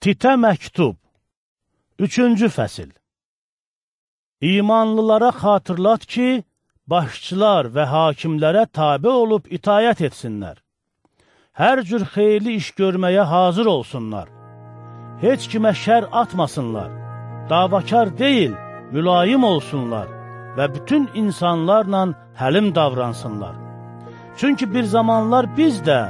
Titə məktub 3-cü fəsil İmanlılara xatırlat ki, başçılar və hakimlərə tabi olub itayət etsinlər. Hər cür xeyirli iş görməyə hazır olsunlar. Heç kimə şər atmasınlar. Davakar deyil, mülayim olsunlar və bütün insanlarla həlim davransınlar. Çünki bir zamanlar biz də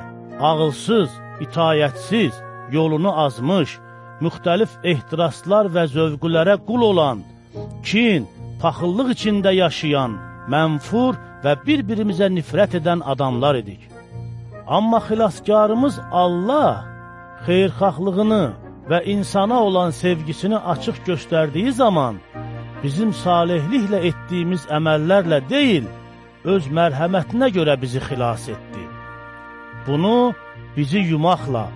ağılsız, itayətsiz, yolunu azmış, müxtəlif ehtiraslar və zövqülərə qul olan, kin, paxıllıq içində yaşayan, mənfur və bir-birimizə nifrət edən adamlar idik. Amma xilaskarımız Allah xeyrxahlığını və insana olan sevgisini açıq göstərdiyi zaman, bizim salihliklə etdiyimiz əməllərlə deyil, öz mərhəmətinə görə bizi xilas etdi. Bunu bizi yumaqla,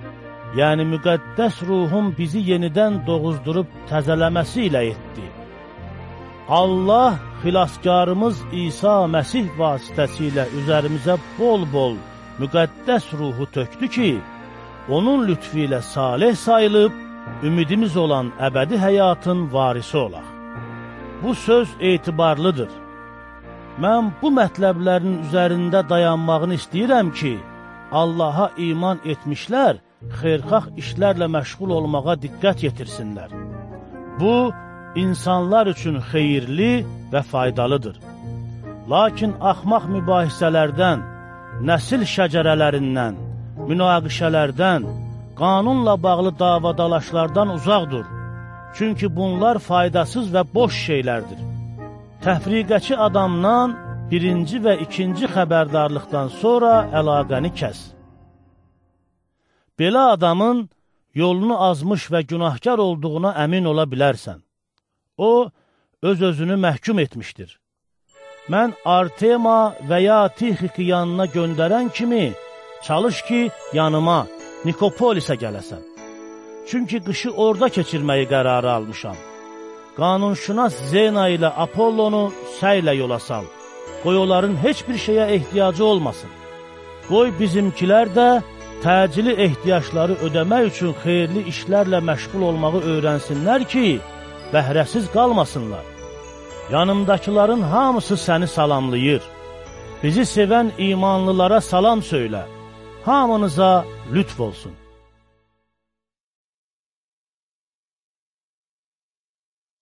yəni müqəddəs ruhun bizi yenidən doğuzdurub təzələməsi ilə etdi. Allah xilaskarımız İsa Məsih vasitəsilə üzərimizə bol-bol müqəddəs ruhu tökdü ki, onun lütfi ilə salih sayılıb, ümidimiz olan əbədi həyatın varisi olaq. Bu söz etibarlıdır. Mən bu mətləblərin üzərində dayanmağını istəyirəm ki, Allaha iman etmişlər, xeyrxax işlərlə məşğul olmağa diqqət yetirsinlər. Bu, insanlar üçün xeyirli və faydalıdır. Lakin axmaq mübahisələrdən, nəsil şəcərələrindən, münaqişələrdən, qanunla bağlı davadalaşlardan uzaq dur. Çünki bunlar faydasız və boş şeylərdir. Təfriqəçi adamdan birinci və ikinci xəbərdarlıqdan sonra əlaqəni kəs. Belə adamın yolunu azmış və günahkar olduğuna əmin ola bilərsən. O, öz-özünü məhkum etmişdir. Mən Artema və ya Tixiki yanına göndərən kimi çalış ki, yanıma, Nikopolisə gələsən. Çünki qışı orada keçirməyi qərarı almışam. Qanunşünas Zena ilə Apollonu səylə yola sal. Qoy onların heç bir şeyə ehtiyacı olmasın. Qoy bizimkilər də təcili ehtiyacları ödəmək üçün xeyirli işlərlə məşğul olmağı öyrənsinlər ki, bəhrəsiz qalmasınlar. Yanımdakıların hamısı səni salamlayır. Bizi sevən imanlılara salam söylə. Hamınıza lütf olsun.